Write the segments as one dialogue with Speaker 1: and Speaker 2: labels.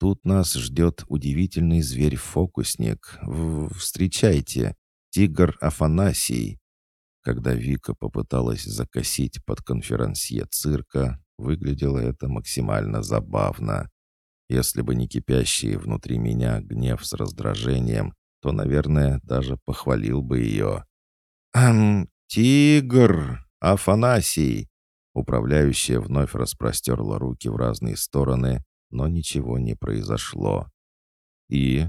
Speaker 1: Тут нас ждет удивительный зверь-фокусник. Встречайте, тигр Афанасий. Когда Вика попыталась закосить под конферансье цирка, выглядело это максимально забавно. Если бы не кипящий внутри меня гнев с раздражением, то, наверное, даже похвалил бы ее. «Ам, тигр! Афанасий!» Управляющая вновь распростерла руки в разные стороны, но ничего не произошло. И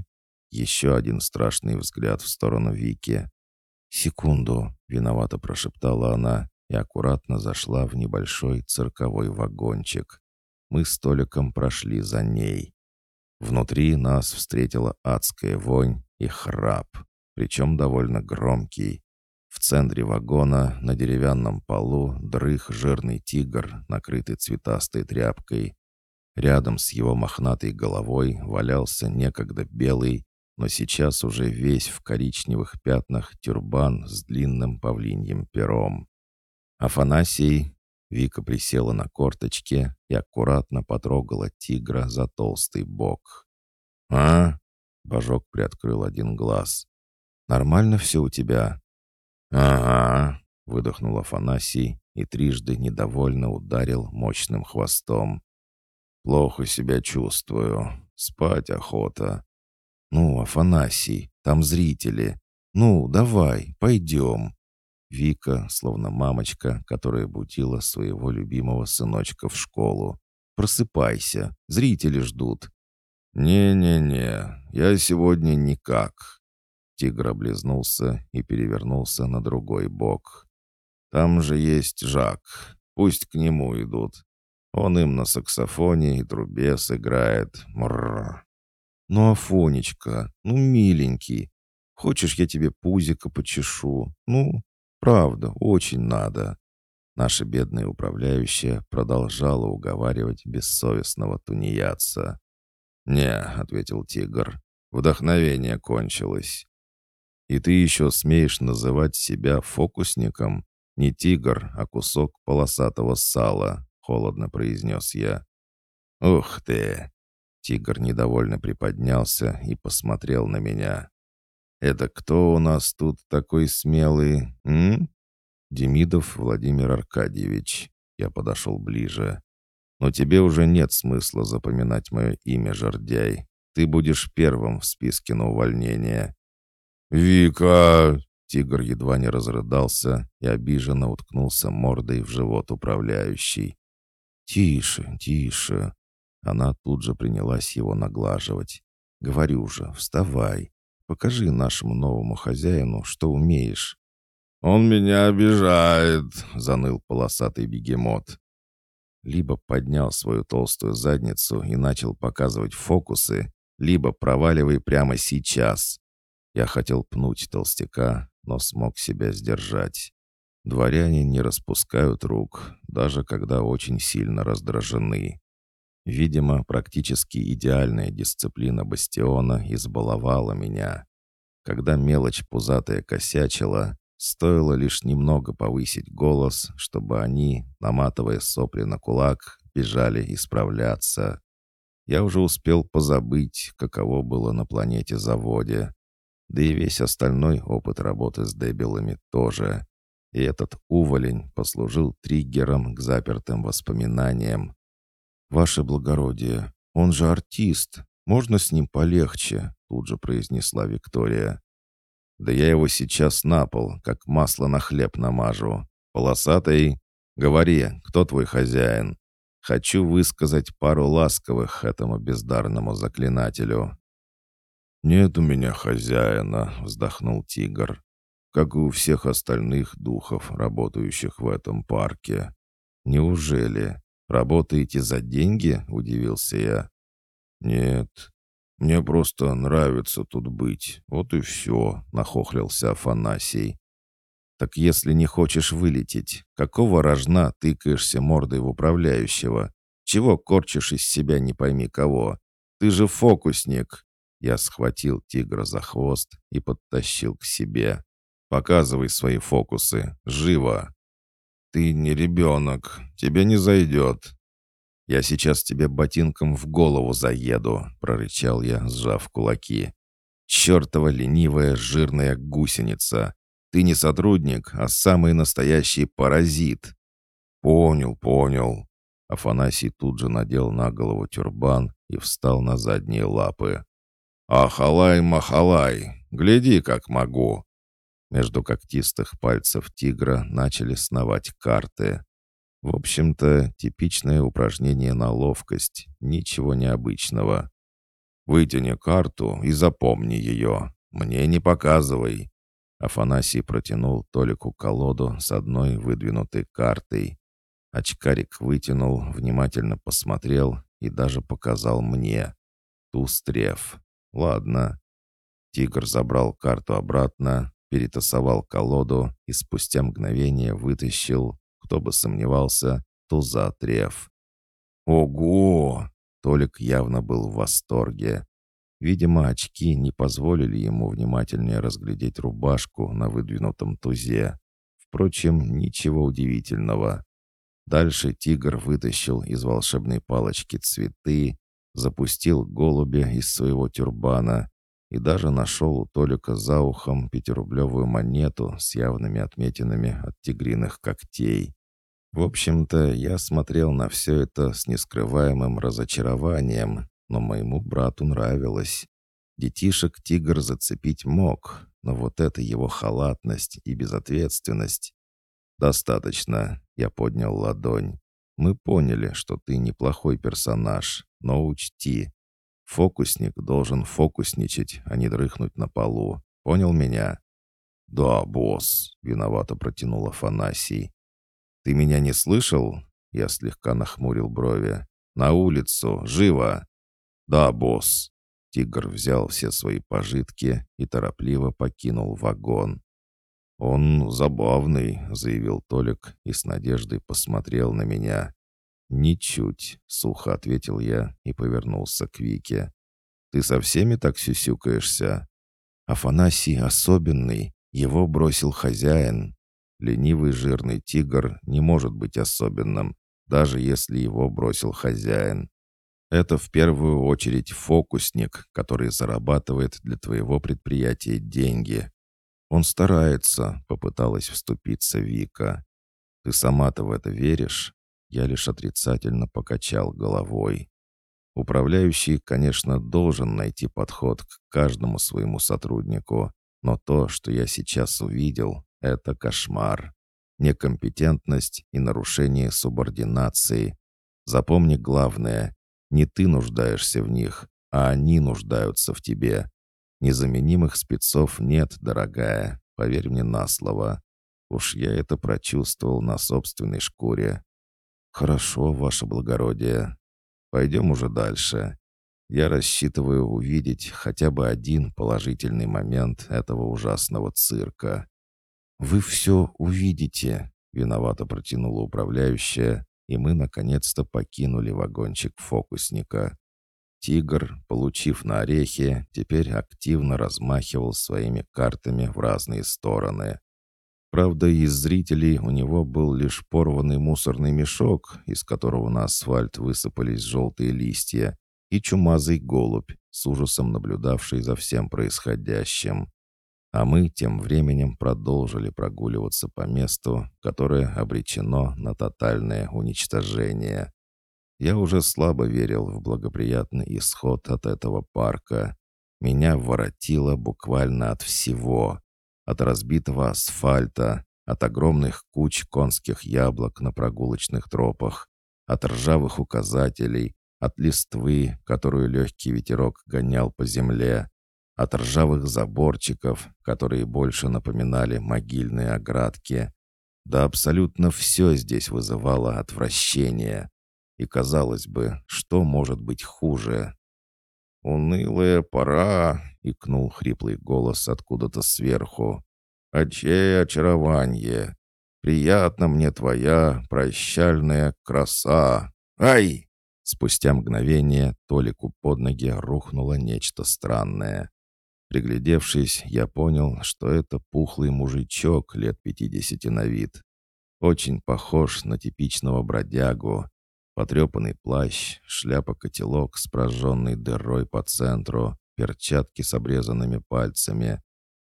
Speaker 1: еще один страшный взгляд в сторону Вики. «Секунду», — виновато прошептала она и аккуратно зашла в небольшой цирковой вагончик. Мы с Толиком прошли за ней. Внутри нас встретила адская вонь и храп, причем довольно громкий. В центре вагона на деревянном полу дрых жирный тигр, накрытый цветастой тряпкой. Рядом с его мохнатой головой валялся некогда белый, но сейчас уже весь в коричневых пятнах тюрбан с длинным павлиньим пером. Афанасий, Вика присела на корточки и аккуратно потрогала тигра за толстый бок. «А?» — Божок приоткрыл один глаз. «Нормально все у тебя?» «Ага», — выдохнул Афанасий и трижды недовольно ударил мощным хвостом. «Плохо себя чувствую. Спать охота». «Ну, Афанасий, там зрители. Ну, давай, пойдем». Вика, словно мамочка, которая будила своего любимого сыночка в школу. «Просыпайся, зрители ждут». «Не-не-не, я сегодня никак». Тигр облизнулся и перевернулся на другой бок. «Там же есть Жак. Пусть к нему идут. Он им на саксофоне и трубе сыграет. Мрррр. «Ну, Афонечка, ну, миленький, хочешь, я тебе пузико почешу? Ну, правда, очень надо». Наша бедная управляющая продолжала уговаривать бессовестного тунеядца. «Не», — ответил тигр, — «вдохновение кончилось». «И ты еще смеешь называть себя фокусником? Не тигр, а кусок полосатого сала», — холодно произнес я. «Ух ты! Тигр недовольно приподнялся и посмотрел на меня. «Это кто у нас тут такой смелый, м?» «Демидов Владимир Аркадьевич». Я подошел ближе. «Но тебе уже нет смысла запоминать мое имя, жердяй. Ты будешь первым в списке на увольнение». «Вика!» Тигр едва не разрыдался и обиженно уткнулся мордой в живот управляющий. «Тише, тише. Она тут же принялась его наглаживать. «Говорю же, вставай. Покажи нашему новому хозяину, что умеешь». «Он меня обижает», — заныл полосатый бегемот. Либо поднял свою толстую задницу и начал показывать фокусы, либо проваливай прямо сейчас. Я хотел пнуть толстяка, но смог себя сдержать. Дворяне не распускают рук, даже когда очень сильно раздражены. Видимо, практически идеальная дисциплина бастиона избаловала меня. Когда мелочь пузатая косячила, стоило лишь немного повысить голос, чтобы они, наматывая сопли на кулак, бежали исправляться. Я уже успел позабыть, каково было на планете-заводе. Да и весь остальной опыт работы с дебилами тоже. И этот уволень послужил триггером к запертым воспоминаниям, «Ваше благородие, он же артист. Можно с ним полегче?» Тут же произнесла Виктория. «Да я его сейчас на пол, как масло на хлеб намажу. Полосатый, говори, кто твой хозяин? Хочу высказать пару ласковых этому бездарному заклинателю». «Нет у меня хозяина», — вздохнул тигр, «как и у всех остальных духов, работающих в этом парке. Неужели?» «Работаете за деньги?» — удивился я. «Нет, мне просто нравится тут быть. Вот и все», — нахохлился Афанасий. «Так если не хочешь вылететь, какого рожна тыкаешься мордой в управляющего? Чего корчишь из себя не пойми кого? Ты же фокусник!» Я схватил тигра за хвост и подтащил к себе. «Показывай свои фокусы. Живо!» «Ты не ребенок. Тебе не зайдет». «Я сейчас тебе ботинком в голову заеду», — прорычал я, сжав кулаки. «Чертова ленивая жирная гусеница! Ты не сотрудник, а самый настоящий паразит!» «Понял, понял». Афанасий тут же надел на голову тюрбан и встал на задние лапы. «Ахалай-махалай! Гляди, как могу!» Между когтистых пальцев тигра начали сновать карты. В общем-то, типичное упражнение на ловкость, ничего необычного. «Вытяни карту и запомни ее. Мне не показывай». Афанасий протянул Толику колоду с одной выдвинутой картой. Очкарик вытянул, внимательно посмотрел и даже показал мне. Тустрев. Ладно. Тигр забрал карту обратно, перетасовал колоду и спустя мгновение вытащил кто бы сомневался, туза треф. «Ого!» Толик явно был в восторге. Видимо, очки не позволили ему внимательнее разглядеть рубашку на выдвинутом тузе. Впрочем, ничего удивительного. Дальше тигр вытащил из волшебной палочки цветы, запустил голубя из своего тюрбана и даже нашел у Толика за ухом пятирублевую монету с явными отметинами от тигриных когтей. В общем-то, я смотрел на все это с нескрываемым разочарованием, но моему брату нравилось. Детишек тигр зацепить мог, но вот эта его халатность и безответственность... «Достаточно», — я поднял ладонь. «Мы поняли, что ты неплохой персонаж, но учти, Фокусник должен фокусничать, а не дрыхнуть на полу. Понял меня?» «Да, босс», — виновато протянул Афанасий. «Ты меня не слышал?» Я слегка нахмурил брови. «На улицу! Живо!» «Да, босс!» Тигр взял все свои пожитки и торопливо покинул вагон. «Он забавный», — заявил Толик и с надеждой посмотрел на меня. «Ничуть», — сухо ответил я и повернулся к Вике. «Ты со всеми так сюсюкаешься?» «Афанасий особенный, его бросил хозяин». Ленивый жирный тигр не может быть особенным, даже если его бросил хозяин. Это в первую очередь фокусник, который зарабатывает для твоего предприятия деньги. Он старается, попыталась вступиться Вика. Ты сама-то в это веришь? Я лишь отрицательно покачал головой. Управляющий, конечно, должен найти подход к каждому своему сотруднику, но то, что я сейчас увидел, это кошмар. Некомпетентность и нарушение субординации. Запомни главное, не ты нуждаешься в них, а они нуждаются в тебе. Незаменимых спецов нет, дорогая, поверь мне на слово. Уж я это прочувствовал на собственной шкуре. «Хорошо, ваше благородие. Пойдем уже дальше. Я рассчитываю увидеть хотя бы один положительный момент этого ужасного цирка». «Вы все увидите», — виновато протянула управляющая, и мы наконец-то покинули вагончик фокусника. Тигр, получив на орехи, теперь активно размахивал своими картами в разные стороны. Правда, из зрителей у него был лишь порванный мусорный мешок, из которого на асфальт высыпались желтые листья, и чумазый голубь, с ужасом наблюдавший за всем происходящим. А мы тем временем продолжили прогуливаться по месту, которое обречено на тотальное уничтожение. Я уже слабо верил в благоприятный исход от этого парка. Меня воротило буквально от всего от разбитого асфальта, от огромных куч конских яблок на прогулочных тропах, от ржавых указателей, от листвы, которую легкий ветерок гонял по земле, от ржавых заборчиков, которые больше напоминали могильные оградки. Да абсолютно все здесь вызывало отвращение. И казалось бы, что может быть хуже? «Унылая пора», — икнул хриплый голос откуда-то сверху. «Очей очарование! Приятно мне твоя прощальная краса! Ай!» Спустя мгновение Толику под ноги рухнуло нечто странное. Приглядевшись, я понял, что это пухлый мужичок лет пятидесяти на вид. Очень похож на типичного бродягу. Потрепанный плащ, шляпа-котелок с прожженной дырой по центру, перчатки с обрезанными пальцами.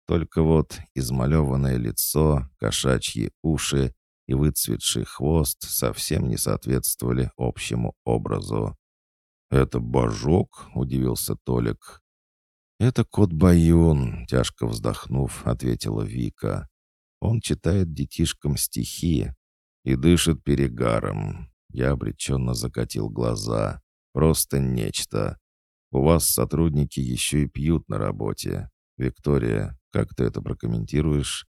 Speaker 1: Только вот измалеванное лицо, кошачьи уши и выцветший хвост совсем не соответствовали общему образу. «Это божок?» — удивился Толик. «Это кот Баюн», — тяжко вздохнув, ответила Вика. «Он читает детишкам стихи и дышит перегаром». Я обреченно закатил глаза. «Просто нечто. У вас сотрудники еще и пьют на работе. Виктория, как ты это прокомментируешь?»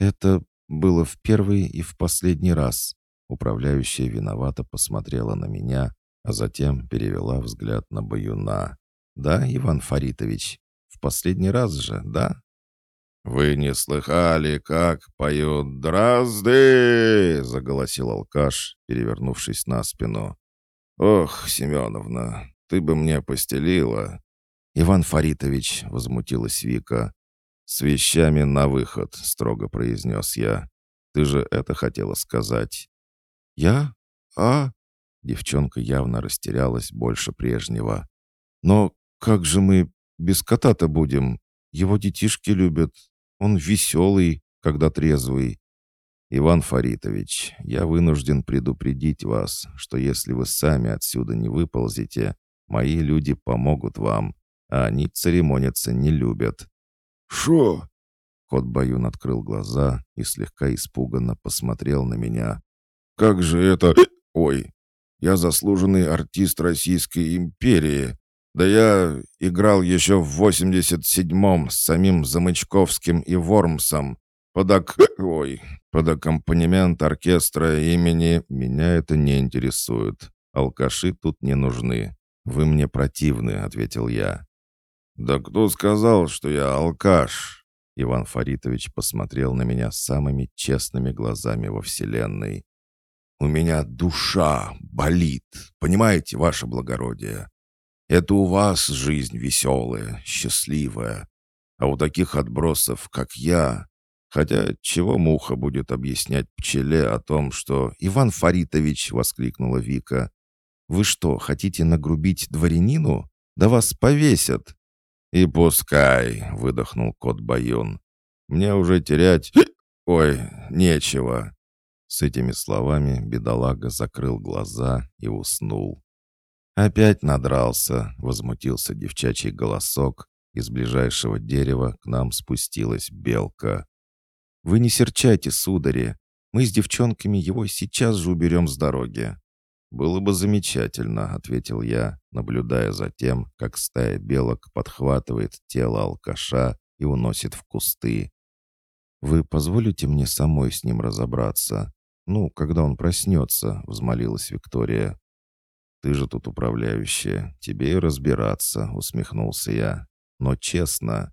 Speaker 1: «Это было в первый и в последний раз». Управляющая виновато посмотрела на меня, а затем перевела взгляд на Баюна. «Да, Иван Фаритович, в последний раз же, да?» «Вы не слыхали, как поют дрозды?» — заголосил алкаш, перевернувшись на спину. «Ох, Семеновна, ты бы мне постелила!» «Иван Фаритович», — возмутилась Вика. «С вещами на выход», — строго произнес я. «Ты же это хотела сказать». «Я? А?» Девчонка явно растерялась больше прежнего. «Но как же мы без кота-то будем? Его детишки любят. Он веселый, когда трезвый». «Иван Фаритович, я вынужден предупредить вас, что если вы сами отсюда не выползете, мои люди помогут вам, а они церемониться не любят». «Шо?» Кот Баюн открыл глаза и слегка испуганно посмотрел на меня. «Как же это... Ой, я заслуженный артист Российской империи. Да я играл еще в 87-м с самим Замычковским и Вормсом. Под, ак... Ой, под аккомпанемент оркестра имени «Меня это не интересует. Алкаши тут не нужны. Вы мне противны», — ответил я. «Да кто сказал, что я алкаш?» Иван Фаритович посмотрел на меня самыми честными глазами во Вселенной. У меня душа болит, понимаете, ваше благородие? Это у вас жизнь веселая, счастливая. А у таких отбросов, как я... Хотя чего муха будет объяснять пчеле о том, что... «Иван Фаритович!» — воскликнула Вика. «Вы что, хотите нагрубить дворянину? Да вас повесят!» «И пускай!» — выдохнул кот Байон. «Мне уже терять... Ой, нечего!» С этими словами бедолага закрыл глаза и уснул. «Опять надрался», — возмутился девчачий голосок. Из ближайшего дерева к нам спустилась белка. «Вы не серчайте, судари. Мы с девчонками его сейчас же уберем с дороги». «Было бы замечательно», — ответил я, наблюдая за тем, как стая белок подхватывает тело алкаша и уносит в кусты. «Вы позволите мне самой с ним разобраться?» «Ну, когда он проснется», — взмолилась Виктория. «Ты же тут управляющая, тебе и разбираться», — усмехнулся я. «Но честно,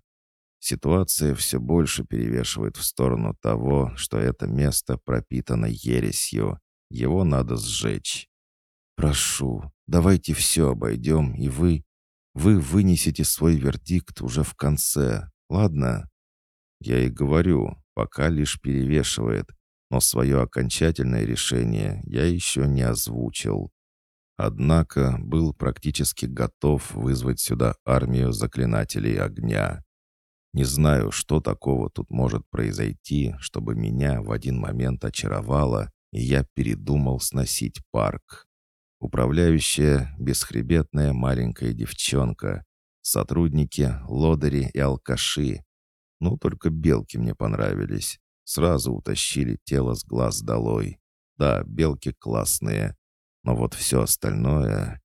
Speaker 1: ситуация все больше перевешивает в сторону того, что это место пропитано ересью. Его надо сжечь. Прошу, давайте все обойдем, и вы... Вы вынесете свой вердикт уже в конце, ладно?» Я и говорю, пока лишь перевешивает, но свое окончательное решение я еще не озвучил. Однако был практически готов вызвать сюда армию заклинателей огня. Не знаю, что такого тут может произойти, чтобы меня в один момент очаровало, и я передумал сносить парк. Управляющая бесхребетная маленькая девчонка, сотрудники, лодыри и алкаши. Ну, только белки мне понравились. Сразу утащили тело с глаз долой. Да, белки классные. Но вот все остальное...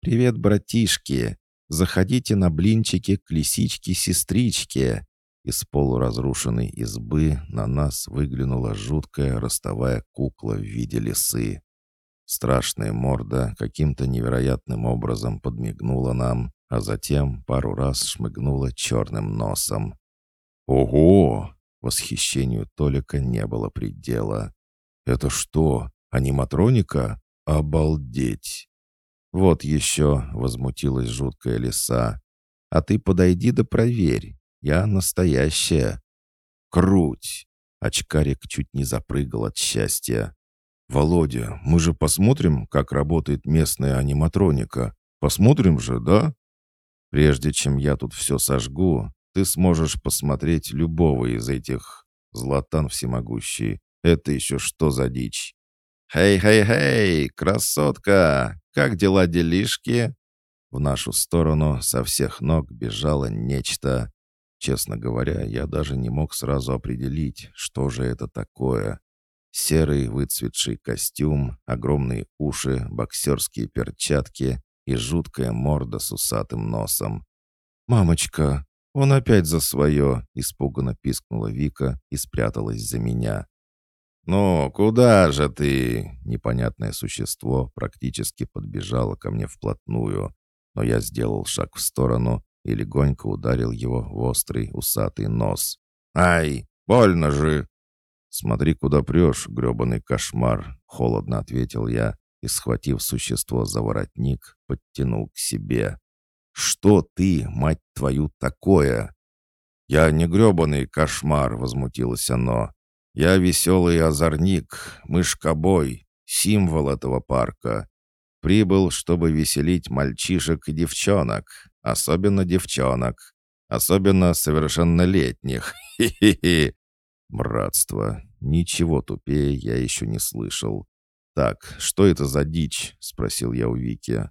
Speaker 1: «Привет, братишки! Заходите на блинчики к лисичке-сестричке!» Из полуразрушенной избы на нас выглянула жуткая ростовая кукла в виде лисы. Страшная морда каким-то невероятным образом подмигнула нам, а затем пару раз шмыгнула черным носом. «Ого! Восхищению Толика не было предела. «Это что, аниматроника? Обалдеть!» «Вот еще!» — возмутилась жуткая лиса. «А ты подойди да проверь. Я настоящая». «Круть!» — очкарик чуть не запрыгал от счастья. «Володя, мы же посмотрим, как работает местная аниматроника. Посмотрим же, да?» «Прежде чем я тут все сожгу, ты сможешь посмотреть любого из этих...» Златан всемогущий. «Это еще что за дичь?» «Хей-хей-хей, красотка! Как дела делишки?» В нашу сторону со всех ног бежало нечто. Честно говоря, я даже не мог сразу определить, что же это такое. Серый выцветший костюм, огромные уши, боксерские перчатки и жуткая морда с усатым носом. «Мамочка, он опять за свое!» — испуганно пискнула Вика и спряталась за меня. «Ну, куда же ты?» Непонятное существо практически подбежало ко мне вплотную, но я сделал шаг в сторону и легонько ударил его в острый усатый нос. «Ай, больно же!» «Смотри, куда прешь, гребаный кошмар!» — холодно ответил я и, схватив существо за воротник, подтянул к себе. «Что ты, мать твою, такое?» «Я не гребаный кошмар!» — возмутилось оно. «Я веселый озорник, мышкобой, символ этого парка. Прибыл, чтобы веселить мальчишек и девчонок, особенно девчонок, особенно совершеннолетних. Хи-хи-хи!» Братство. Ничего тупее я еще не слышал. «Так, что это за дичь?» — спросил я у Вики.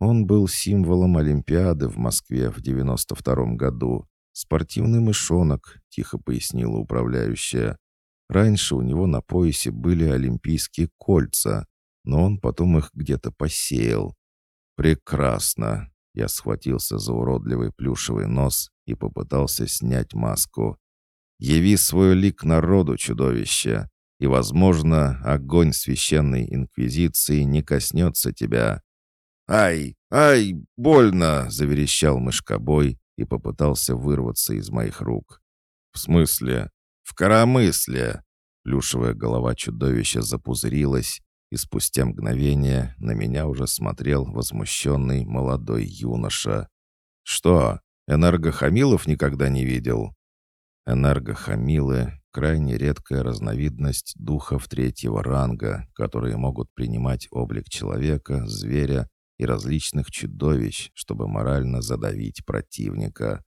Speaker 1: Он был символом Олимпиады в Москве в 92 году. «Спортивный мышонок», — тихо пояснила управляющая. Раньше у него на поясе были олимпийские кольца, но он потом их где-то посеял. «Прекрасно!» Я схватился за уродливый плюшевый нос и попытался снять маску. Яви свой лик народу, чудовище, и, возможно, огонь священной инквизиции не коснется тебя». «Ай, ай, больно!» — заверещал мышкобой и попытался вырваться из моих рук. «В смысле?» «В коромысле!» Плюшевая голова чудовища запузырилась, и спустя мгновение на меня уже смотрел возмущенный молодой юноша. «Что, энергохамилов никогда не видел?» Энергохамилы — крайне редкая разновидность духов третьего ранга, которые могут принимать облик человека, зверя и различных чудовищ, чтобы морально задавить противника.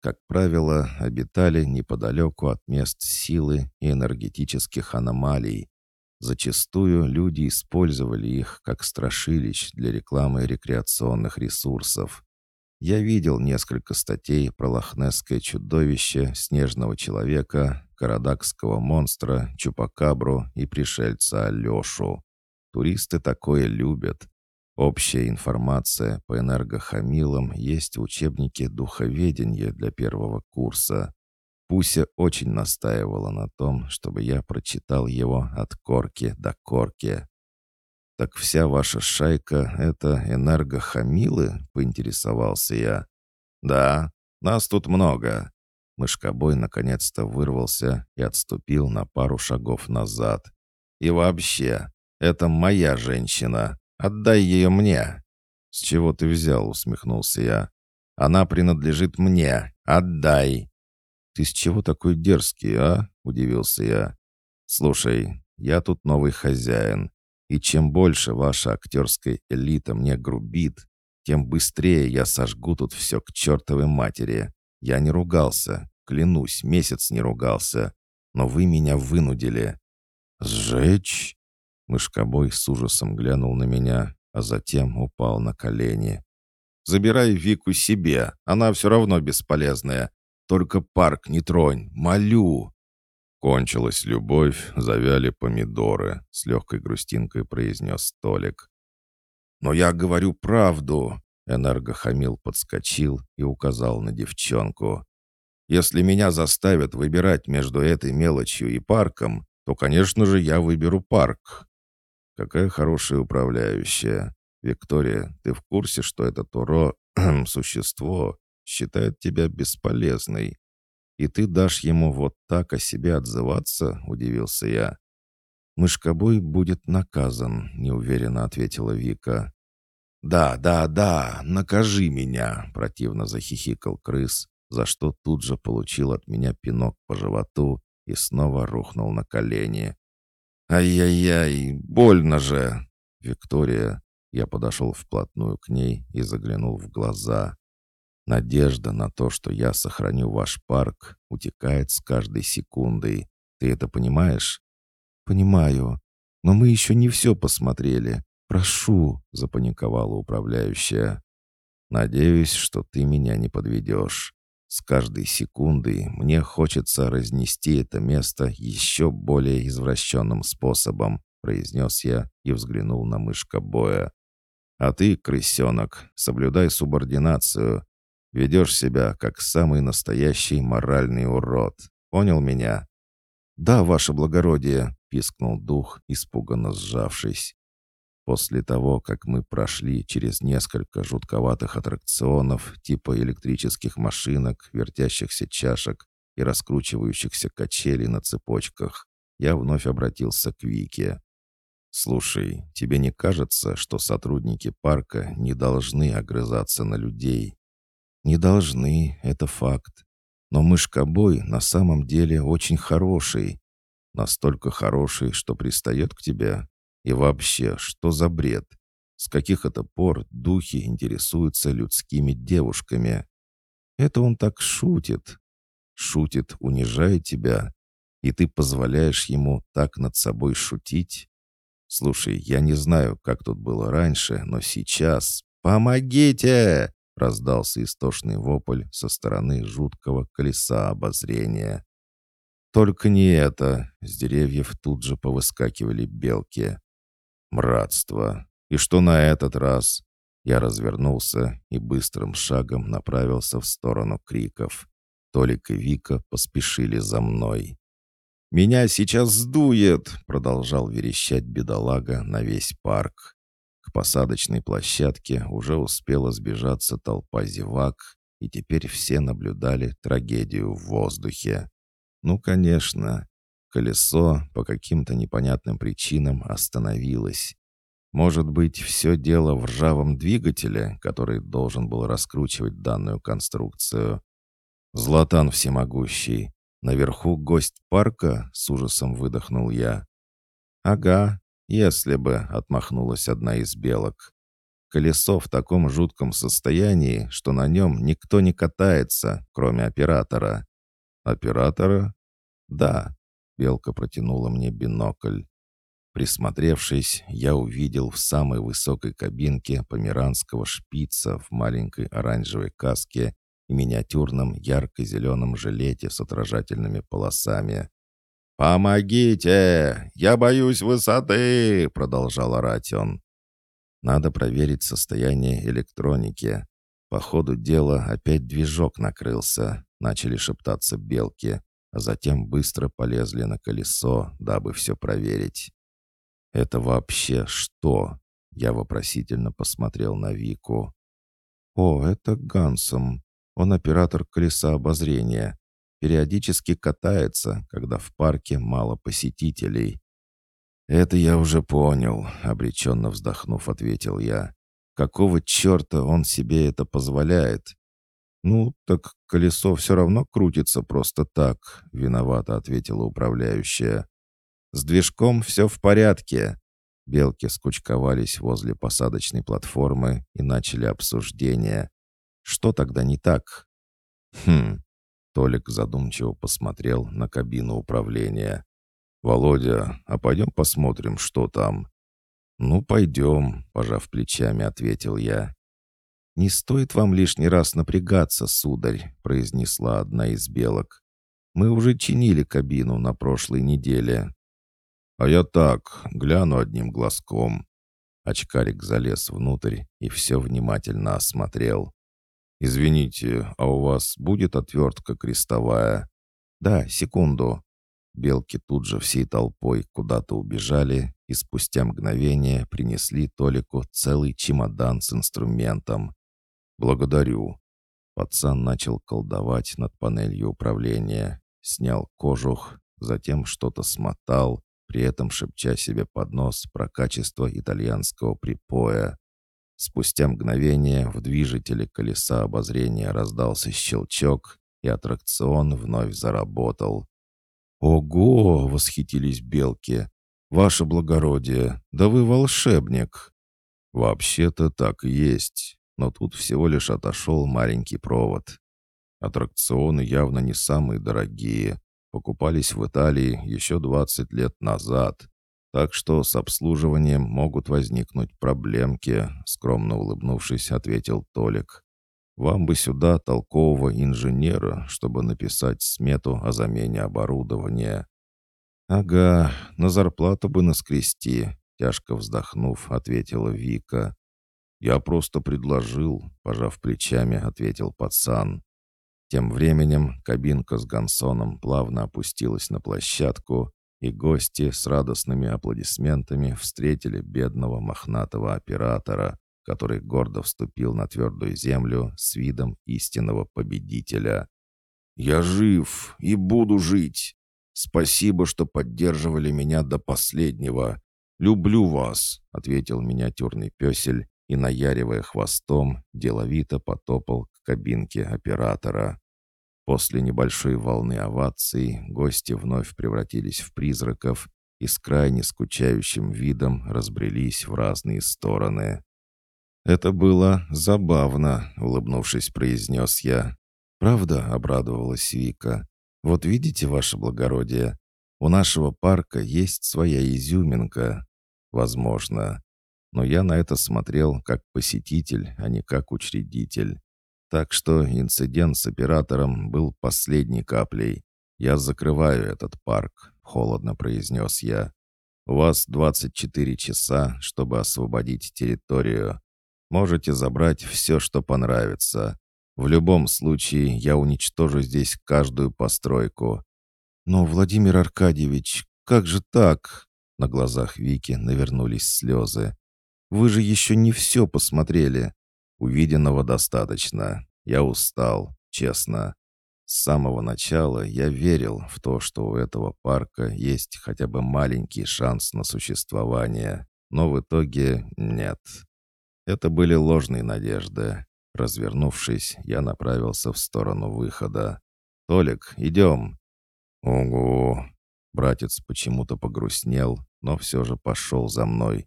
Speaker 1: Как правило, обитали неподалеку от мест силы и энергетических аномалий. Зачастую люди использовали их как страшилищ для рекламы рекреационных ресурсов. Я видел несколько статей про лохнесское чудовище, снежного человека, карадакского монстра, чупакабру и пришельца Алешу. Туристы такое любят. Общая информация по энергохамилам есть в учебнике духоведения для первого курса. Пуся очень настаивала на том, чтобы я прочитал его от корки до корки. «Так вся ваша шайка — это энергохамилы?» — поинтересовался я. «Да, нас тут много». Мышкобой наконец-то вырвался и отступил на пару шагов назад. «И вообще, это моя женщина. Отдай ее мне». «С чего ты взял?» — усмехнулся я. «Она принадлежит мне. Отдай». «Ты с чего такой дерзкий, а?» — удивился я. «Слушай, я тут новый хозяин. И чем больше ваша актерская элита мне грубит, тем быстрее я сожгу тут все к чертовой матери. Я не ругался, клянусь, месяц не ругался. Но вы меня вынудили. «Сжечь?» Мышкобой с ужасом глянул на меня, а затем упал на колени. «Забирай Вику себе, она все равно бесполезная. Только парк не тронь, молю!» «Кончилась любовь, завяли помидоры», — с легкой грустинкой произнес Толик. «Но я говорю правду», — энергохамил подскочил и указал на девчонку. «Если меня заставят выбирать между этой мелочью и парком, то, конечно же, я выберу парк». «Какая хорошая управляющая. Виктория, ты в курсе, что это Туро, существо, считает тебя бесполезной?» «И ты дашь ему вот так о себе отзываться?» — удивился я. «Мышкобой будет наказан», — неуверенно ответила Вика. «Да, да, да, накажи меня!» — противно захихикал крыс, за что тут же получил от меня пинок по животу и снова рухнул на колени. «Ай-яй-яй, больно же!» «Виктория!» Я подошел вплотную к ней и заглянул в глаза. Надежда на то, что я сохраню ваш парк, утекает с каждой секундой. Ты это понимаешь? Понимаю. Но мы еще не все посмотрели. Прошу, запаниковала управляющая. Надеюсь, что ты меня не подведешь. С каждой секундой мне хочется разнести это место еще более извращенным способом, произнес я и взглянул на мышка боя. А ты, крысенок, соблюдай субординацию. Ведешь себя, как самый настоящий моральный урод. Понял меня?» «Да, ваше благородие», — пискнул дух, испуганно сжавшись. После того, как мы прошли через несколько жутковатых аттракционов типа электрических машинок, вертящихся чашек и раскручивающихся качелей на цепочках, я вновь обратился к Вике. «Слушай, тебе не кажется, что сотрудники парка не должны огрызаться на людей?» «Не должны, это факт. Но мышкобой на самом деле очень хороший. Настолько хороший, что пристает к тебе. И вообще, что за бред? С каких это пор духи интересуются людскими девушками? Это он так шутит. Шутит, унижая тебя. И ты позволяешь ему так над собой шутить? Слушай, я не знаю, как тут было раньше, но сейчас... «Помогите!» Раздался истошный вопль со стороны жуткого колеса обозрения. Только не это. С деревьев тут же повыскакивали белки. Мратство. И что на этот раз? Я развернулся и быстрым шагом направился в сторону криков. Толик и Вика поспешили за мной. «Меня сейчас сдует!» — продолжал верещать бедолага на весь парк. Посадочной площадке уже успела сбежаться толпа зевак, и теперь все наблюдали трагедию в воздухе. Ну, конечно, колесо по каким-то непонятным причинам остановилось. Может быть, все дело в ржавом двигателе, который должен был раскручивать данную конструкцию. Златан всемогущий. Наверху гость парка, с ужасом выдохнул я. Ага, «Если бы», — отмахнулась одна из белок. «Колесо в таком жутком состоянии, что на нем никто не катается, кроме оператора». «Оператора?» «Да», — белка протянула мне бинокль. Присмотревшись, я увидел в самой высокой кабинке померанского шпица в маленькой оранжевой каске и миниатюрном ярко-зеленом жилете с отражательными полосами. «Помогите! Я боюсь высоты!» — продолжал орать он. «Надо проверить состояние электроники. По ходу дела опять движок накрылся», — начали шептаться белки, а затем быстро полезли на колесо, дабы все проверить. «Это вообще что?» — я вопросительно посмотрел на Вику. «О, это Гансом. Он оператор колеса обозрения периодически катается, когда в парке мало посетителей. «Это я уже понял», — обреченно вздохнув, ответил я. «Какого черта он себе это позволяет?» «Ну, так колесо все равно крутится просто так», — виновато ответила управляющая. «С движком все в порядке». Белки скучковались возле посадочной платформы и начали обсуждение. «Что тогда не так?» «Хм, Толик задумчиво посмотрел на кабину управления. «Володя, а пойдем посмотрим, что там?» «Ну, пойдем», — пожав плечами, ответил я. «Не стоит вам лишний раз напрягаться, сударь», — произнесла одна из белок. «Мы уже чинили кабину на прошлой неделе». «А я так, гляну одним глазком». Очкарик залез внутрь и все внимательно осмотрел. «Извините, а у вас будет отвертка крестовая?» «Да, секунду». Белки тут же всей толпой куда-то убежали и спустя мгновение принесли Толику целый чемодан с инструментом. «Благодарю». Пацан начал колдовать над панелью управления, снял кожух, затем что-то смотал, при этом шепча себе под нос про качество итальянского припоя. Спустя мгновение в движителе колеса обозрения раздался щелчок, и аттракцион вновь заработал. «Ого!» — восхитились белки. «Ваше благородие, да вы волшебник!» «Вообще-то так и есть, но тут всего лишь отошел маленький провод. Аттракционы явно не самые дорогие, покупались в Италии еще 20 лет назад, так что с обслуживанием могут возникнуть проблемки», скромно улыбнувшись, ответил Толик. «Вам бы сюда толкового инженера, чтобы написать смету о замене оборудования». «Ага, на зарплату бы наскрести», — тяжко вздохнув, ответила Вика. «Я просто предложил», — пожав плечами, ответил пацан. Тем временем кабинка с Гансоном плавно опустилась на площадку, и гости с радостными аплодисментами встретили бедного мохнатого оператора, который гордо вступил на твердую землю с видом истинного победителя. «Я жив и буду жить. Спасибо, что поддерживали меня до последнего. Люблю вас», — ответил миниатюрный песель и, наяривая хвостом, деловито потопал к кабинке оператора. После небольшой волны оваций гости вновь превратились в призраков и с крайне скучающим видом разбрелись в разные стороны. «Это было забавно», — улыбнувшись, произнес я. «Правда?» — обрадовалась Вика. «Вот видите, ваше благородие, у нашего парка есть своя изюминка. Возможно. Но я на это смотрел как посетитель, а не как учредитель. Так что инцидент с оператором был последней каплей. «Я закрываю этот парк», — холодно произнес я. «У вас 24 часа, чтобы освободить территорию. Можете забрать все, что понравится. В любом случае, я уничтожу здесь каждую постройку». «Но, Владимир Аркадьевич, как же так?» На глазах Вики навернулись слезы. «Вы же еще не все посмотрели». «Увиденного достаточно. Я устал, честно. С самого начала я верил в то, что у этого парка есть хотя бы маленький шанс на существование. Но в итоге нет. Это были ложные надежды. Развернувшись, я направился в сторону выхода. «Толик, идем!» «Угу!» Братец почему-то погрустнел, но все же пошел за мной.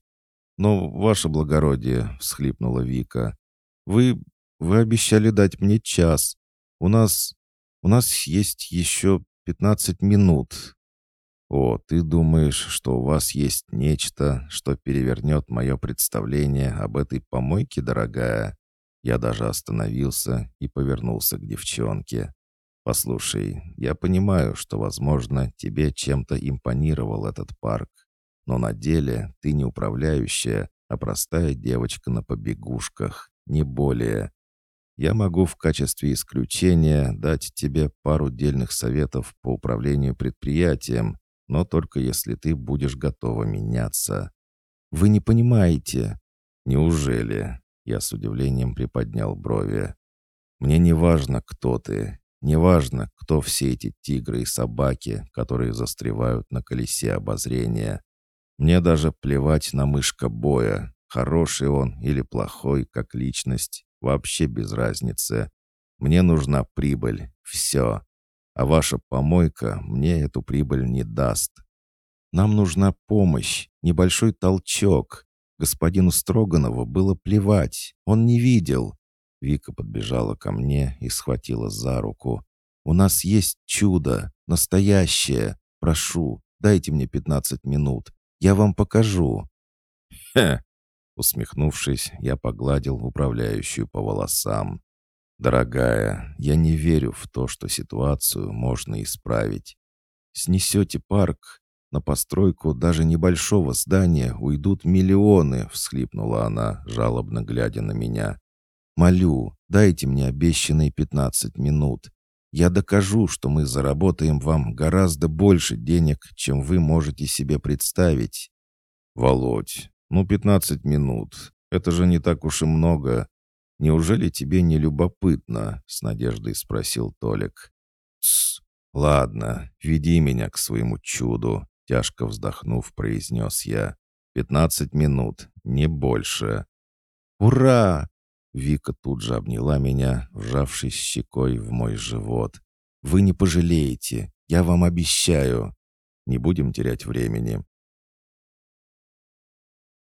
Speaker 1: «Ну, ваше благородие!» — всхлипнула Вика. «Вы... вы обещали дать мне час. У нас... у нас есть еще пятнадцать минут. «О, ты думаешь, что у вас есть нечто, что перевернет мое представление об этой помойке, дорогая?» Я даже остановился и повернулся к девчонке. «Послушай, я понимаю, что, возможно, тебе чем-то импонировал этот парк, но на деле ты не управляющая, а простая девочка на побегушках, не более. Я могу в качестве исключения дать тебе пару дельных советов по управлению предприятием, но только если ты будешь готова меняться. Вы не понимаете. Неужели? Я с удивлением приподнял брови. Мне не важно, кто ты. Не важно, кто все эти тигры и собаки, которые застревают на колесе обозрения. Мне даже плевать на мышка боя, хороший он или плохой, как личность, вообще без разницы. Мне нужна прибыль, все а ваша помойка мне эту прибыль не даст. Нам нужна помощь, небольшой толчок. Господину Строганову было плевать, он не видел. Вика подбежала ко мне и схватила за руку. «У нас есть чудо, настоящее. Прошу, дайте мне пятнадцать минут. Я вам покажу». «Хе!» Усмехнувшись, я погладил управляющую по волосам. «Дорогая, я не верю в то, что ситуацию можно исправить. Снесете парк, на постройку даже небольшого здания уйдут миллионы», — всхлипнула она, жалобно глядя на меня. «Молю, дайте мне обещанные пятнадцать минут. Я докажу, что мы заработаем вам гораздо больше денег, чем вы можете себе представить». «Володь, ну пятнадцать минут. Это же не так уж и много. «Неужели тебе не любопытно?» — с надеждой спросил Толик. «Тсс, ладно, веди меня к своему чуду», — тяжко вздохнув, произнес я. «Пятнадцать минут, не больше». «Ура!» — Вика тут же обняла меня, вжавшись щекой в мой живот. «Вы не пожалеете, я вам обещаю». «Не будем терять времени.